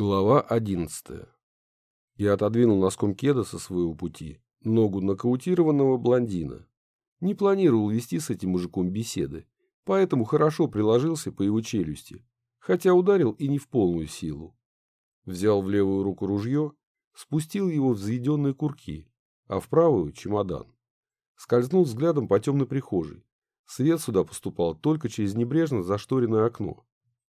Глава одиннадцатая. Я отодвинул носком кеда со своего пути ногу нокаутированного блондина. Не планировал вести с этим мужиком беседы, поэтому хорошо приложился по его челюсти, хотя ударил и не в полную силу. Взял в левую руку ружье, спустил его в взведенные курки, а в правую — чемодан. Скользнул взглядом по темной прихожей. Свет сюда поступал только через небрежно зашторенное окно.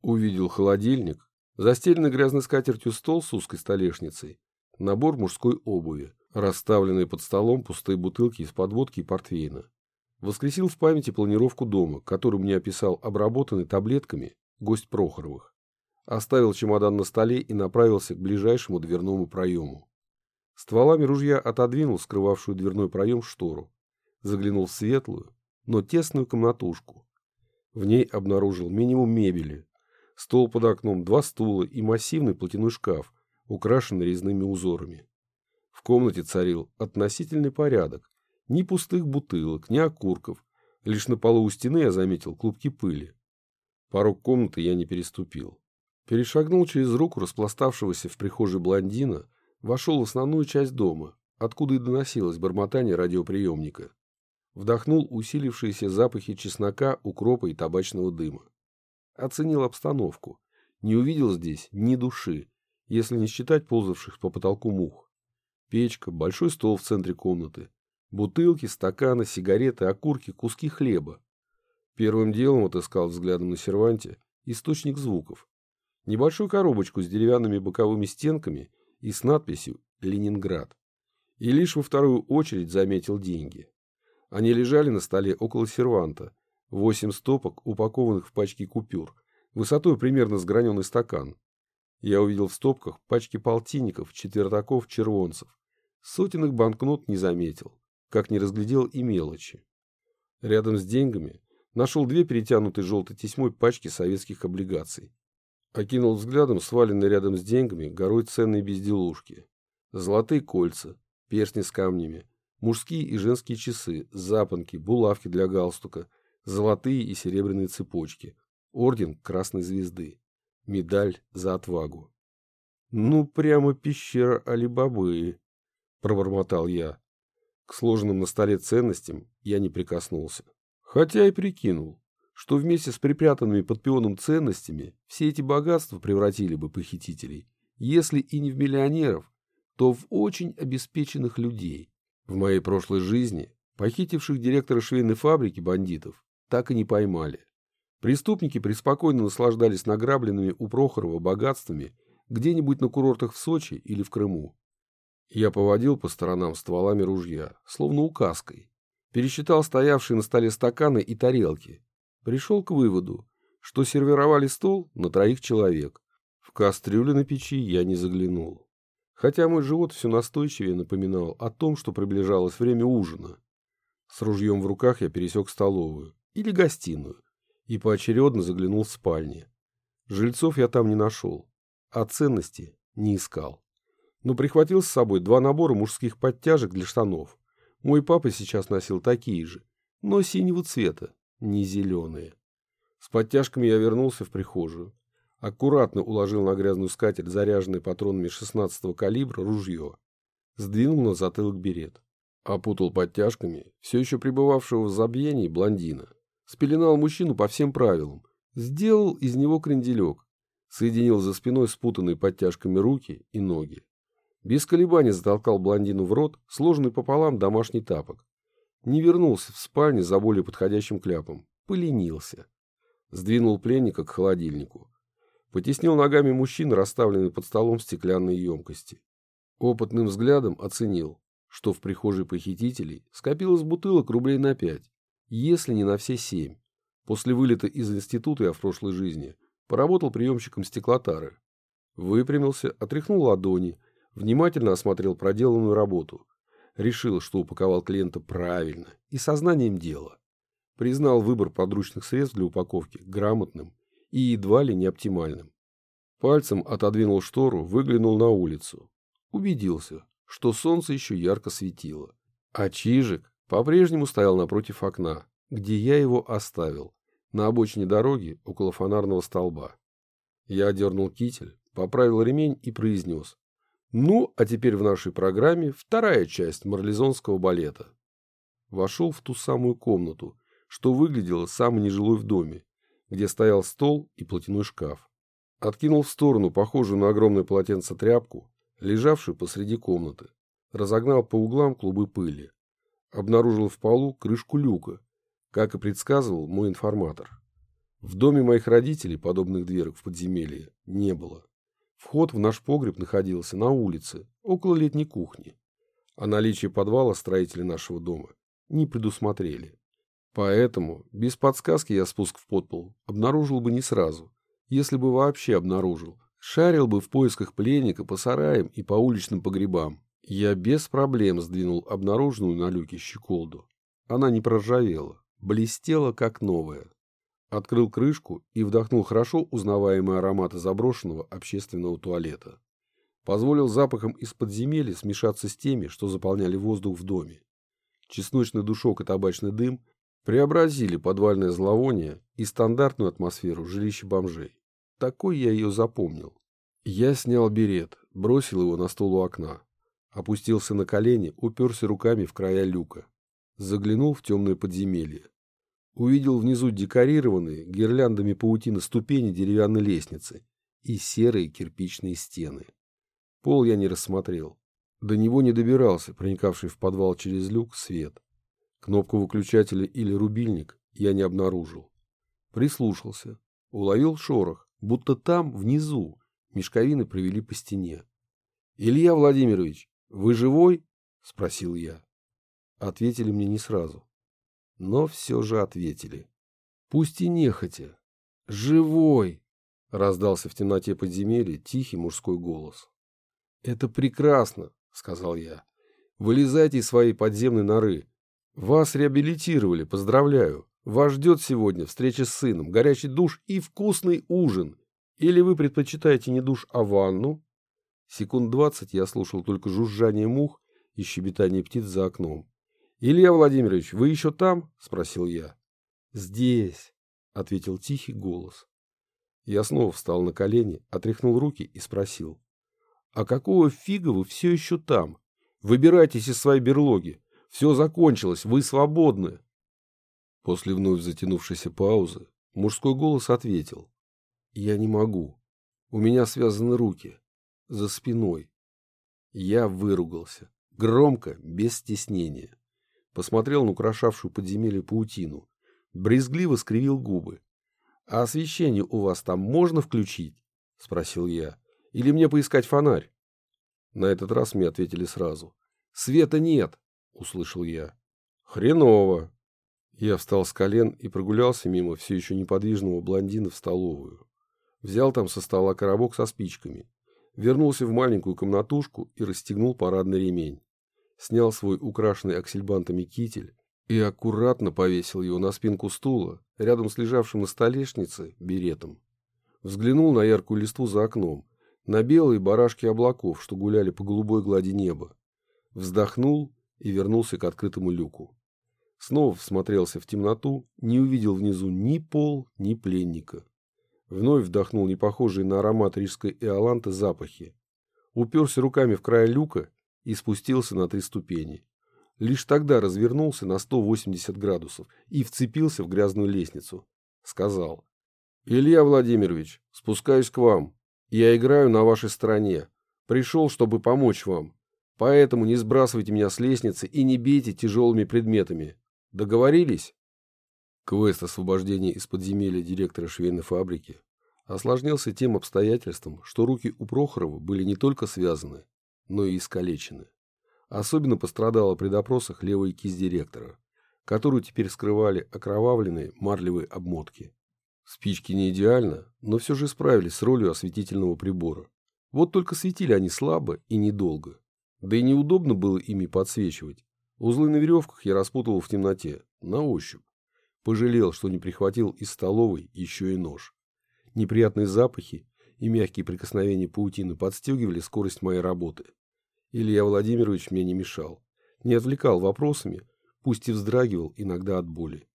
Увидел холодильник, Застеленный грязной скатертью стол с узкой столешницей, набор мужской обуви, расставленные под столом пустые бутылки из-под водки и портвейна. Воскресил в памяти планировку дома, который мне описал обработанный таблетками гость Прохоровых. Оставил чемодан на столе и направился к ближайшему дверному проему. Стволами ружья отодвинул скрывавшую дверной проем штору. Заглянул в светлую, но тесную комнатушку. В ней обнаружил минимум мебели, стол под окном, два стула и массивный платяной шкаф, украшенный резными узорами. В комнате царил относительный порядок. Ни пустых бутылок, ни окурков. Лишь на полу у стены я заметил клубки пыли. Порог комнаты я не переступил. Перешагнул через руку распластавшегося в прихожей блондина, вошел в основную часть дома, откуда и доносилось бормотание радиоприемника. Вдохнул усилившиеся запахи чеснока, укропа и табачного дыма. Оценил обстановку. Не увидел здесь ни души, если не считать ползавших по потолку мух. Печка, большой стол в центре комнаты. Бутылки, стаканы, сигареты, окурки, куски хлеба. Первым делом отыскал взглядом на серванте источник звуков. Небольшую коробочку с деревянными боковыми стенками и с надписью «Ленинград». И лишь во вторую очередь заметил деньги. Они лежали на столе около серванта, Восемь стопок, упакованных в пачки купюр, высотой примерно с граненый стакан. Я увидел в стопках пачки полтинников, четвертаков, червонцев. Сотенных банкнот не заметил, как не разглядел и мелочи. Рядом с деньгами нашел две перетянутые желтой тесьмой пачки советских облигаций. Окинул взглядом сваленные рядом с деньгами горой ценные безделушки. Золотые кольца, перстни с камнями, мужские и женские часы, запонки, булавки для галстука – золотые и серебряные цепочки, орден Красной Звезды, медаль за отвагу. «Ну, прямо пещера Алибабы», — пробормотал я. К сложенным на столе ценностям я не прикоснулся. Хотя и прикинул, что вместе с припрятанными под пионом ценностями все эти богатства превратили бы похитителей, если и не в миллионеров, то в очень обеспеченных людей. В моей прошлой жизни похитивших директора швейной фабрики бандитов так и не поймали. Преступники преспокойно наслаждались награбленными у Прохорова богатствами где-нибудь на курортах в Сочи или в Крыму. Я поводил по сторонам стволами ружья, словно указкой. Пересчитал стоявшие на столе стаканы и тарелки. Пришел к выводу, что сервировали стол на троих человек. В кастрюлю на печи я не заглянул. Хотя мой живот все настойчивее напоминал о том, что приближалось время ужина. С ружьем в руках я пересек столовую или гостиную и поочередно заглянул в спальни. Жильцов я там не нашел, а ценности не искал. Но прихватил с собой два набора мужских подтяжек для штанов. Мой папа сейчас носил такие же, но синего цвета, не зеленые. С подтяжками я вернулся в прихожую. Аккуратно уложил на грязную скатерть заряженное патронами 16-го калибра ружье. Сдвинул на затылок берет. Опутал подтяжками все еще пребывавшего в забьении блондина. Спеленал мужчину по всем правилам. Сделал из него кренделек. Соединил за спиной спутанные подтяжками руки и ноги. Без колебаний затолкал блондину в рот, сложенный пополам домашний тапок. Не вернулся в спальню за более подходящим кляпом. Поленился. Сдвинул пленника к холодильнику. Потеснил ногами мужчин, расставленный под столом стеклянные емкости. Опытным взглядом оценил, что в прихожей похитителей скопилось бутылок рублей на пять если не на все семь. После вылета из института я в прошлой жизни поработал приемщиком стеклотары. Выпрямился, отряхнул ладони, внимательно осмотрел проделанную работу. Решил, что упаковал клиента правильно и сознанием дела. Признал выбор подручных средств для упаковки грамотным и едва ли не оптимальным. Пальцем отодвинул штору, выглянул на улицу. Убедился, что солнце еще ярко светило. А Чижик по-прежнему стоял напротив окна, где я его оставил, на обочине дороги около фонарного столба. Я одернул китель, поправил ремень и произнес. Ну, а теперь в нашей программе вторая часть марлезонского балета. Вошел в ту самую комнату, что выглядело самой нежилой в доме, где стоял стол и платяной шкаф. Откинул в сторону похожую на огромное полотенце тряпку, лежавшую посреди комнаты. Разогнал по углам клубы пыли. Обнаружил в полу крышку люка, как и предсказывал мой информатор. В доме моих родителей подобных дверок в подземелье не было. Вход в наш погреб находился на улице, около летней кухни. А наличие подвала строители нашего дома не предусмотрели. Поэтому без подсказки я спуск в подпол обнаружил бы не сразу, если бы вообще обнаружил. Шарил бы в поисках пленника по сараям и по уличным погребам. Я без проблем сдвинул обнаруженную на люке щеколду. Она не проржавела, блестела как новая открыл крышку и вдохнул хорошо узнаваемые ароматы заброшенного общественного туалета. Позволил запахам из подземелья смешаться с теми, что заполняли воздух в доме. Чесночный душок и табачный дым преобразили подвальное зловоние и стандартную атмосферу жилища бомжей. Такой я ее запомнил. Я снял берет, бросил его на стол у окна. Опустился на колени, уперся руками в края люка. Заглянул в темное подземелье увидел внизу декорированные гирляндами паутины ступени деревянной лестницы и серые кирпичные стены. Пол я не рассмотрел. До него не добирался, проникавший в подвал через люк, свет. Кнопку выключателя или рубильник я не обнаружил. Прислушался. Уловил шорох, будто там, внизу, мешковины привели по стене. «Илья Владимирович, вы живой?» — спросил я. Ответили мне не сразу но все же ответили. Пусть и нехотя. «Живой!» — раздался в темноте подземелья тихий мужской голос. «Это прекрасно!» — сказал я. «Вылезайте из своей подземной норы. Вас реабилитировали, поздравляю. Вас ждет сегодня встреча с сыном, горячий душ и вкусный ужин. Или вы предпочитаете не душ, а ванну?» Секунд двадцать я слушал только жужжание мух и щебетание птиц за окном. «Илья Владимирович, вы еще там?» – спросил я. «Здесь», – ответил тихий голос. Я снова встал на колени, отряхнул руки и спросил. «А какого фига вы все еще там? Выбирайтесь из своей берлоги. Все закончилось, вы свободны». После вновь затянувшейся паузы мужской голос ответил. «Я не могу. У меня связаны руки. За спиной». Я выругался. Громко, без стеснения посмотрел на украшавшую подземелье паутину, брезгливо скривил губы. «А освещение у вас там можно включить?» — спросил я. «Или мне поискать фонарь?» На этот раз мне ответили сразу. «Света нет!» — услышал я. «Хреново!» Я встал с колен и прогулялся мимо все еще неподвижного блондина в столовую. Взял там со стола коробок со спичками. Вернулся в маленькую комнатушку и расстегнул парадный ремень снял свой украшенный аксельбантами китель и аккуратно повесил его на спинку стула рядом с лежавшим на столешнице беретом. Взглянул на яркую листву за окном, на белые барашки облаков, что гуляли по голубой глади неба. Вздохнул и вернулся к открытому люку. Снова всмотрелся в темноту, не увидел внизу ни пол, ни пленника. Вновь вдохнул непохожие на аромат рижской эоланты запахи. Уперся руками в край люка и спустился на три ступени. Лишь тогда развернулся на 180 градусов и вцепился в грязную лестницу. Сказал. «Илья Владимирович, спускаюсь к вам. Я играю на вашей стороне. Пришел, чтобы помочь вам. Поэтому не сбрасывайте меня с лестницы и не бейте тяжелыми предметами. Договорились?» Квест освобождения из подземелья директора швейной фабрики осложнился тем обстоятельством, что руки у Прохорова были не только связаны, но и искалечены. Особенно пострадала при допросах левая кисть директора, которую теперь скрывали окровавленные марлевые обмотки. Спички не идеально, но все же справились с ролью осветительного прибора. Вот только светили они слабо и недолго. Да и неудобно было ими подсвечивать. Узлы на веревках я распутывал в темноте, на ощупь. Пожалел, что не прихватил из столовой еще и нож. Неприятные запахи и мягкие прикосновения паутины подстегивали скорость моей работы. Илья Владимирович мне не мешал, не отвлекал вопросами, пусть и вздрагивал иногда от боли.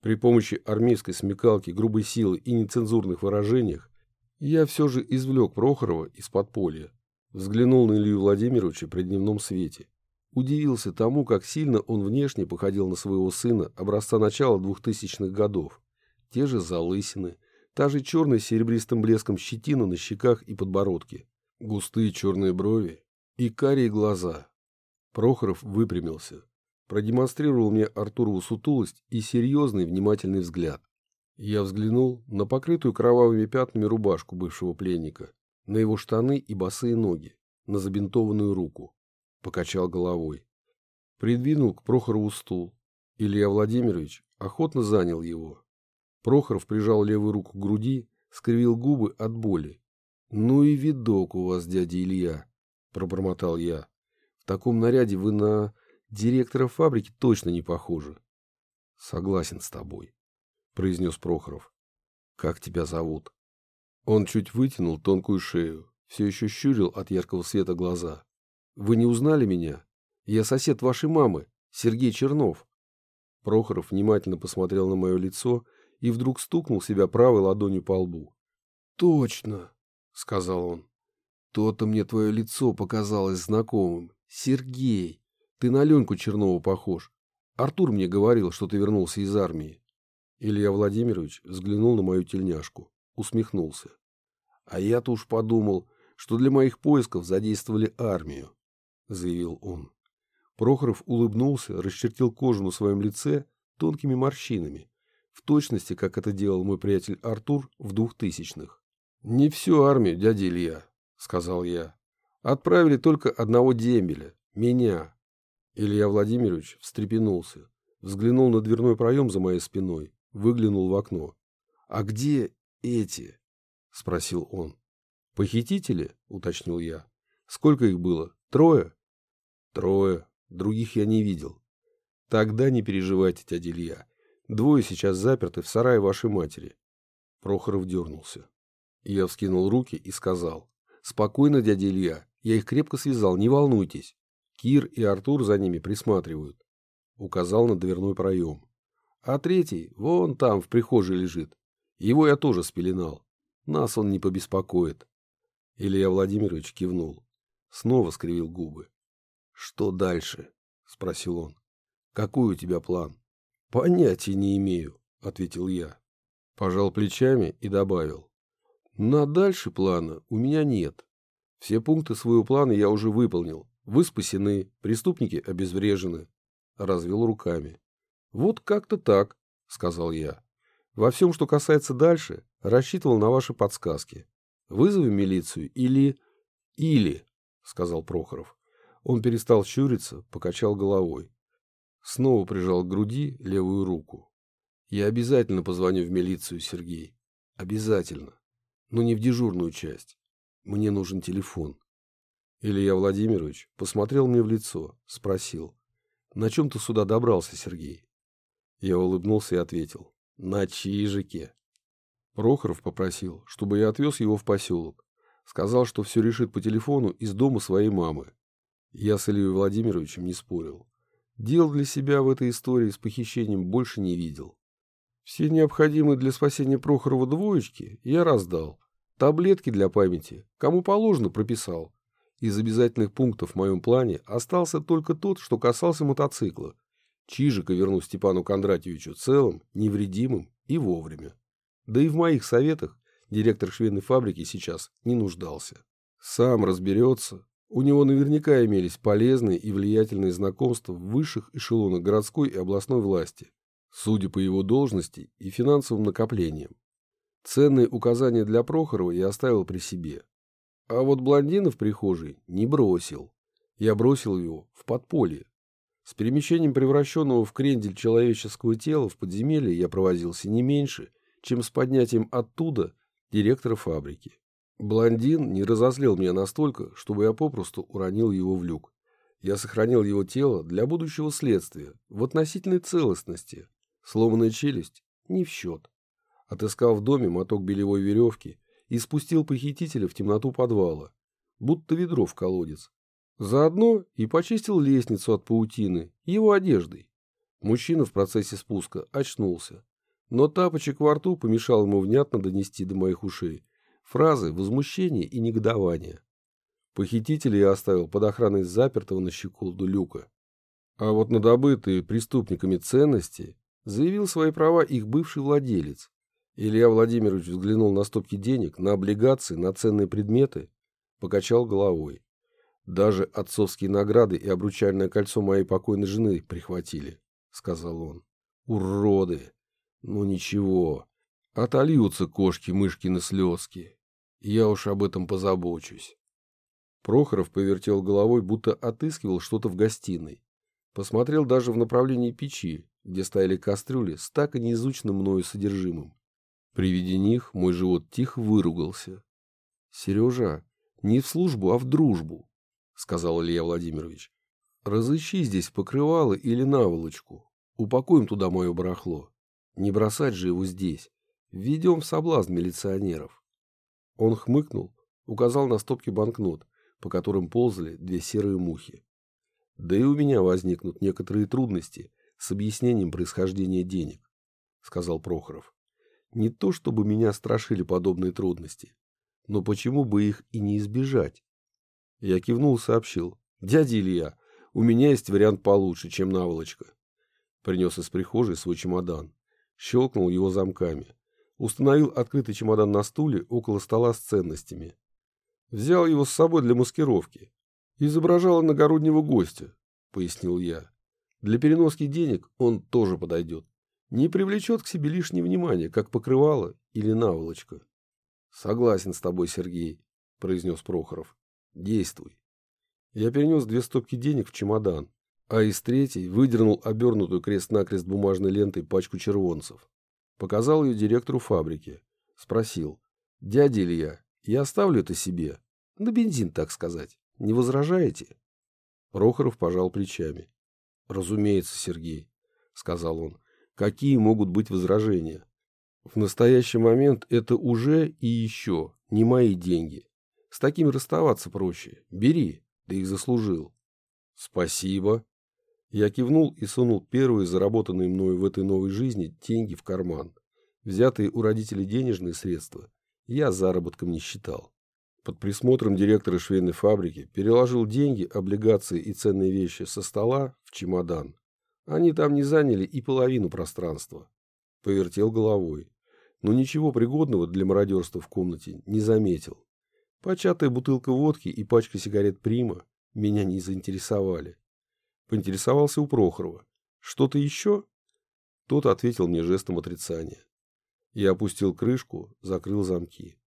При помощи армейской смекалки, грубой силы и нецензурных выражениях Я все же извлек Прохорова из подполья. Взглянул на Илью Владимировича при дневном свете. Удивился тому, как сильно он внешне походил на своего сына образца начала двухтысячных годов. Те же залысины, та же черная с серебристым блеском щетина на щеках и подбородке, густые черные брови и карие глаза. Прохоров выпрямился, продемонстрировал мне Артурову сутулость и серьезный внимательный взгляд. Я взглянул на покрытую кровавыми пятнами рубашку бывшего пленника, на его штаны и босые ноги, на забинтованную руку. Покачал головой. Придвинул к Прохорову стул. Илья Владимирович охотно занял его. Прохоров прижал левую руку к груди, скривил губы от боли. «Ну и видок у вас, дядя Илья», — пробормотал я. В таком наряде вы на директора фабрики точно не похожи. — Согласен с тобой, — произнес Прохоров. — Как тебя зовут? Он чуть вытянул тонкую шею, все еще щурил от яркого света глаза. — Вы не узнали меня? Я сосед вашей мамы, Сергей Чернов. Прохоров внимательно посмотрел на мое лицо и вдруг стукнул себя правой ладонью по лбу. — Точно, — сказал он. — То-то мне твое лицо показалось знакомым. Сергей, ты на Леньку Чернову похож. Артур мне говорил, что ты вернулся из армии. Илья Владимирович взглянул на мою тельняшку, усмехнулся. А я-то уж подумал, что для моих поисков задействовали армию, заявил он. Прохоров улыбнулся, расчертил кожу на своем лице тонкими морщинами, в точности, как это делал мой приятель Артур в двухтысячных. «Не всю армию, дядя Илья», — сказал я. Отправили только одного дембеля, меня. Илья Владимирович встрепенулся, взглянул на дверной проем за моей спиной, выглянул в окно. «А где эти?» — спросил он. «Похитители?» — уточнил я. «Сколько их было? Трое?» «Трое. Других я не видел». «Тогда не переживайте, дядя Илья. Двое сейчас заперты в сарае вашей матери». Прохоров дернулся. Я вскинул руки и сказал. «Спокойно, дядя Илья. Я их крепко связал, не волнуйтесь. Кир и Артур за ними присматривают. Указал на дверной проем. А третий вон там в прихожей лежит. Его я тоже спеленал. Нас он не побеспокоит. Илья Владимирович кивнул. Снова скривил губы. «Что дальше?» — спросил он. «Какой у тебя план?» «Понятия не имею», — ответил я. Пожал плечами и добавил. «На дальше плана у меня нет. Все пункты своего плана я уже выполнил. Вы спасены, преступники обезврежены. Развел руками. Вот как-то так, сказал я. Во всем, что касается дальше, рассчитывал на ваши подсказки. Вызовем милицию или... Или, сказал Прохоров. Он перестал щуриться, покачал головой. Снова прижал к груди левую руку. Я обязательно позвоню в милицию, Сергей. Обязательно. Но не в дежурную часть. Мне нужен телефон. Илья Владимирович посмотрел мне в лицо, спросил. На чем ты сюда добрался, Сергей? Я улыбнулся и ответил. На Чижике. Прохоров попросил, чтобы я отвез его в поселок. Сказал, что все решит по телефону из дома своей мамы. Я с Ильей Владимировичем не спорил. Дел для себя в этой истории с похищением больше не видел. Все необходимые для спасения Прохорова двоечки я раздал. Таблетки для памяти, кому положено, прописал. Из обязательных пунктов в моем плане остался только тот, что касался мотоцикла. Чижика верну Степану Кондратьевичу целым, невредимым и вовремя. Да и в моих советах директор швейной фабрики сейчас не нуждался. Сам разберется. У него наверняка имелись полезные и влиятельные знакомства в высших эшелонах городской и областной власти, судя по его должности и финансовым накоплениям. Ценные указания для Прохорова я оставил при себе. А вот блондина в прихожей не бросил. Я бросил его в подполье. С перемещением превращенного в крендель человеческого тела в подземелье я провозился не меньше, чем с поднятием оттуда директора фабрики. Блондин не разозлил меня настолько, чтобы я попросту уронил его в люк. Я сохранил его тело для будущего следствия в относительной целостности. Сломанная челюсть не в счет отыскал в доме моток белевой веревки и спустил похитителя в темноту подвала, будто ведро в колодец. Заодно и почистил лестницу от паутины его одеждой. Мужчина в процессе спуска очнулся, но тапочек во рту помешал ему внятно донести до моих ушей. Фразы возмущения и негодования. Похитителя я оставил под охраной запертого на щеколду люка. А вот на добытые преступниками ценности заявил свои права их бывший владелец. Илья Владимирович взглянул на стопки денег, на облигации, на ценные предметы, покачал головой. Даже отцовские награды и обручальное кольцо моей покойной жены прихватили, сказал он. Уроды! Ну ничего, отольются кошки-мышкины слезки. Я уж об этом позабочусь. Прохоров повертел головой, будто отыскивал что-то в гостиной. Посмотрел даже в направлении печи, где стояли кастрюли с так и неизученным мною содержимым. При виде них мой живот тихо выругался. — Сережа, не в службу, а в дружбу, — сказал Илья Владимирович. — Разыщи здесь покрывало или наволочку. Упакуем туда мое барахло. Не бросать же его здесь. Введем в соблазн милиционеров. Он хмыкнул, указал на стопки банкнот, по которым ползали две серые мухи. Да и у меня возникнут некоторые трудности с объяснением происхождения денег, сказал Прохоров. Не то, чтобы меня страшили подобные трудности, но почему бы их и не избежать? Я кивнул и сообщил. Дядя Илья, у меня есть вариант получше, чем наволочка. Принес из прихожей свой чемодан. Щелкнул его замками. Установил открытый чемодан на стуле около стола с ценностями. Взял его с собой для маскировки. Изображал иногороднего гостя, пояснил я. Для переноски денег он тоже подойдет. Не привлечет к себе лишнее внимание, как покрывало или наволочка. Согласен с тобой, Сергей, произнес Прохоров. Действуй. Я перенес две стопки денег в чемодан, а из третьей выдернул обернутую крест-накрест бумажной лентой пачку червонцев. Показал ее директору фабрики. Спросил. «Дядя Илья, я оставлю это себе. На бензин, так сказать. Не возражаете? Прохоров пожал плечами. Разумеется, Сергей, сказал он. Какие могут быть возражения? В настоящий момент это уже и еще не мои деньги. С такими расставаться проще. Бери, ты их заслужил. Спасибо. Я кивнул и сунул первые заработанные мною в этой новой жизни деньги в карман. Взятые у родителей денежные средства я заработком не считал. Под присмотром директора швейной фабрики переложил деньги, облигации и ценные вещи со стола в чемодан. Они там не заняли и половину пространства. Повертел головой. Но ничего пригодного для мародерства в комнате не заметил. Початая бутылка водки и пачка сигарет «Прима» меня не заинтересовали. Поинтересовался у Прохорова. «Что-то еще?» Тот ответил мне жестом отрицания. Я опустил крышку, закрыл замки.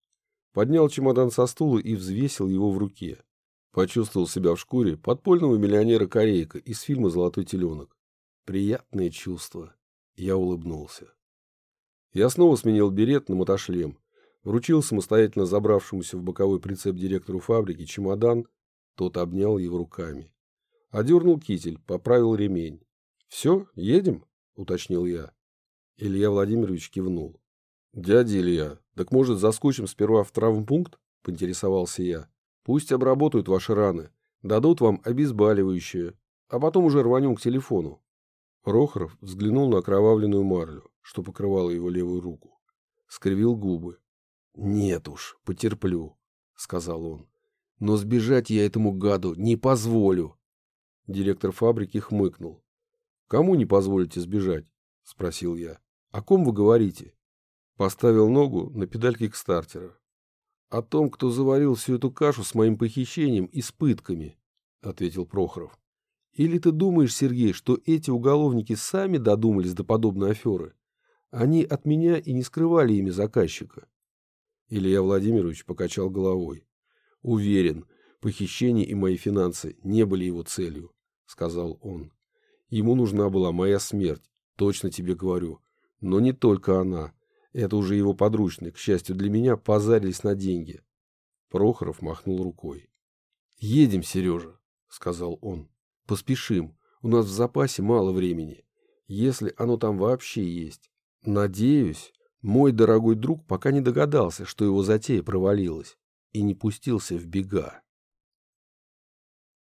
Поднял чемодан со стула и взвесил его в руке. Почувствовал себя в шкуре подпольного миллионера-корейка из фильма «Золотой теленок». Приятное чувство. Я улыбнулся. Я снова сменил берет на мотошлем, вручил самостоятельно забравшемуся в боковой прицеп директору фабрики чемодан, тот обнял его руками. Одернул китель, поправил ремень. «Все, едем?» — уточнил я. Илья Владимирович кивнул. «Дядя Илья, так может заскочим сперва в травмпункт?» – поинтересовался я. «Пусть обработают ваши раны, дадут вам обезболивающее, а потом уже рванем к телефону». Прохоров взглянул на окровавленную марлю, что покрывало его левую руку. Скривил губы. «Нет уж, потерплю», — сказал он. «Но сбежать я этому гаду не позволю». Директор фабрики хмыкнул. «Кому не позволите сбежать?» — спросил я. «О ком вы говорите?» Поставил ногу на педаль кикстартера. «О том, кто заварил всю эту кашу с моим похищением и с пытками», — ответил Прохоров. «Или ты думаешь, Сергей, что эти уголовники сами додумались до подобной аферы? Они от меня и не скрывали ими заказчика». Илья Владимирович покачал головой. «Уверен, похищение и мои финансы не были его целью», — сказал он. «Ему нужна была моя смерть, точно тебе говорю. Но не только она. Это уже его подручные, к счастью для меня, позарились на деньги. Прохоров махнул рукой. «Едем, Сережа», — сказал он. «Поспешим. У нас в запасе мало времени. Если оно там вообще есть. Надеюсь, мой дорогой друг пока не догадался, что его затея провалилась, и не пустился в бега».